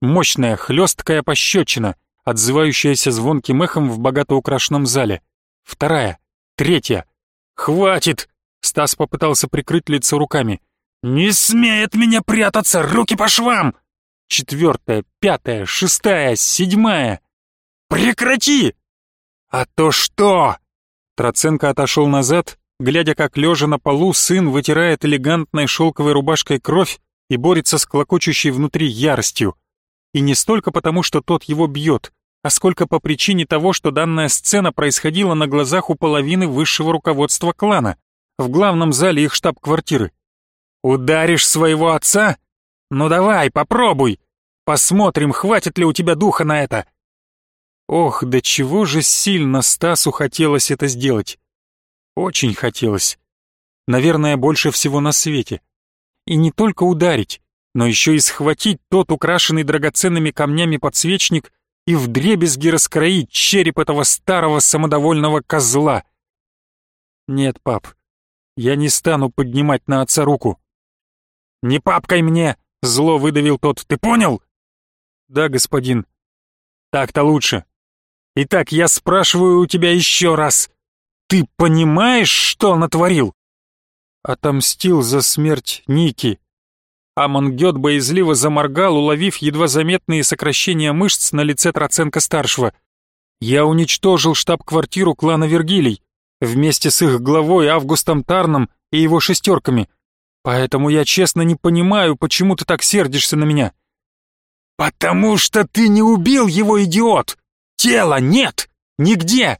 Мощная, хлесткая пощечина — отзывающаяся звонким эхом в богато украшенном зале. Вторая, третья. «Хватит!» — Стас попытался прикрыть лицо руками. «Не смей от меня прятаться! Руки по швам!» Четвертая, пятая, шестая, седьмая. «Прекрати!» «А то что?» Троценко отошел назад, глядя, как лежа на полу сын вытирает элегантной шелковой рубашкой кровь и борется с клокочущей внутри яростью. И не столько потому, что тот его бьет, а сколько по причине того, что данная сцена происходила на глазах у половины высшего руководства клана, в главном зале их штаб-квартиры. «Ударишь своего отца? Ну давай, попробуй! Посмотрим, хватит ли у тебя духа на это!» Ох, да чего же сильно Стасу хотелось это сделать. Очень хотелось. Наверное, больше всего на свете. И не только ударить, но еще и схватить тот украшенный драгоценными камнями подсвечник и вдребезги раскроить череп этого старого самодовольного козла. Нет, пап, я не стану поднимать на отца руку. «Не папкой мне!» — зло выдавил тот. «Ты понял?» «Да, господин». «Так-то лучше. Итак, я спрашиваю у тебя еще раз. Ты понимаешь, что натворил?» Отомстил за смерть Ники. Амонгет боязливо заморгал, уловив едва заметные сокращения мышц на лице Троценко-старшего. «Я уничтожил штаб-квартиру клана Вергилий вместе с их главой Августом Тарном и его шестерками. Поэтому я честно не понимаю, почему ты так сердишься на меня». «Потому что ты не убил его, идиот! Тела нет! Нигде!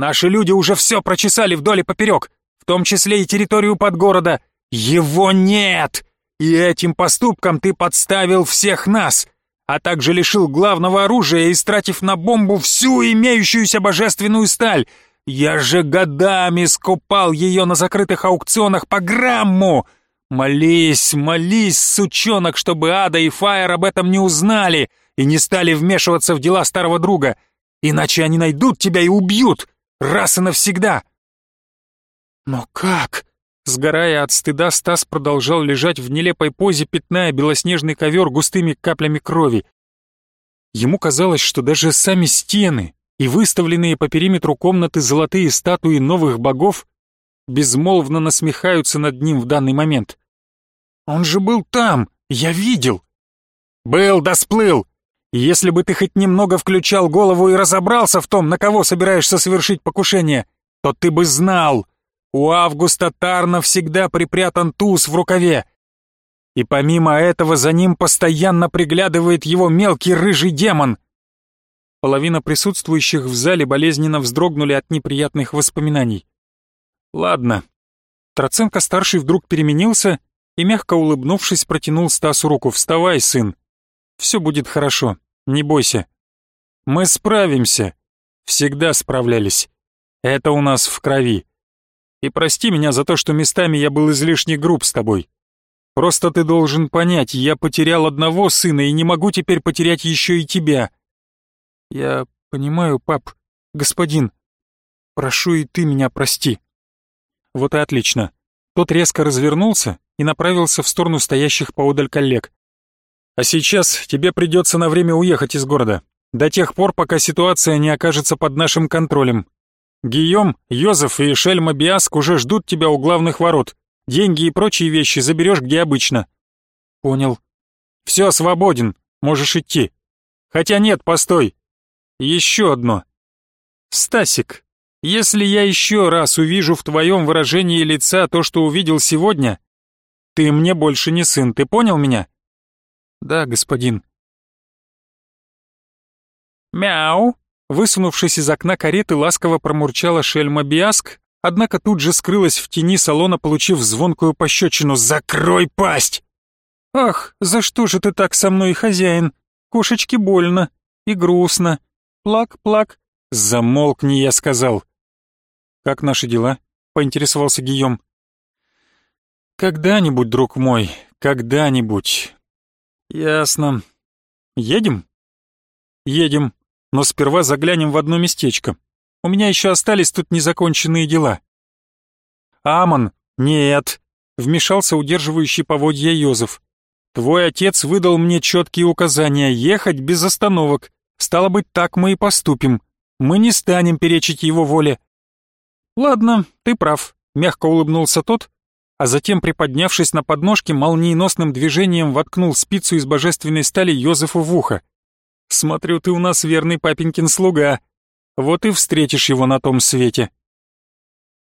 Наши люди уже все прочесали вдоль и поперек, в том числе и территорию подгорода. Его нет!» И этим поступком ты подставил всех нас, а также лишил главного оружия, истратив на бомбу всю имеющуюся божественную сталь. Я же годами скупал ее на закрытых аукционах по грамму! Молись, молись, сучонок, чтобы Ада и Фаер об этом не узнали и не стали вмешиваться в дела старого друга, иначе они найдут тебя и убьют, раз и навсегда!» «Но как?» Сгорая от стыда, Стас продолжал лежать в нелепой позе, пятная белоснежный ковер густыми каплями крови. Ему казалось, что даже сами стены и выставленные по периметру комнаты золотые статуи новых богов безмолвно насмехаются над ним в данный момент. «Он же был там, я видел!» «Был да сплыл! Если бы ты хоть немного включал голову и разобрался в том, на кого собираешься совершить покушение, то ты бы знал, у Августа Тарна всегда припрятан туз в рукаве, и помимо этого за ним постоянно приглядывает его мелкий рыжий демон. Половина присутствующих в зале болезненно вздрогнули от неприятных воспоминаний. Ладно. Троценко-старший вдруг переменился и, мягко улыбнувшись, протянул Стасу руку. «Вставай, сын. Все будет хорошо, не бойся. Мы справимся. Всегда справлялись. Это у нас в крови. И прости меня за то, что местами я был излишне груб с тобой. Просто ты должен понять, я потерял одного сына и не могу теперь потерять еще и тебя. Я понимаю, пап, господин. Прошу и ты меня прости. Вот и отлично. Тот резко развернулся и направился в сторону стоящих поодаль коллег. А сейчас тебе придется на время уехать из города. До тех пор, пока ситуация не окажется под нашим контролем. Гийом, Йозеф и Шельма Биаск уже ждут тебя у главных ворот. Деньги и прочие вещи заберешь где обычно». «Понял». «Все, свободен, можешь идти. Хотя нет, постой. Еще одно. Стасик, если я еще раз увижу в твоем выражении лица то, что увидел сегодня, ты мне больше не сын, ты понял меня?» «Да, господин». «Мяу!» Высунувшись из окна кареты, ласково промурчала шельма Биаск, однако тут же скрылась в тени салона, получив звонкую пощечину «Закрой пасть!» «Ах, за что же ты так со мной, хозяин? Кошечке больно и грустно. Плак-плак». «Замолкни», я сказал. «Как наши дела?» — поинтересовался Гийом. «Когда-нибудь, друг мой, когда-нибудь». «Ясно. Едем?» «Едем, но сперва заглянем в одно местечко. У меня еще остались тут незаконченные дела». «Амон, нет», — вмешался удерживающий поводья Йозеф. «Твой отец выдал мне четкие указания ехать без остановок. Стало быть, так мы и поступим. Мы не станем перечить его воле». «Ладно, ты прав», — мягко улыбнулся тот, а затем, приподнявшись на подножке, молниеносным движением воткнул спицу из божественной стали Йозефу в ухо. «Смотрю, ты у нас верный папенькин слуга. Вот и встретишь его на том свете».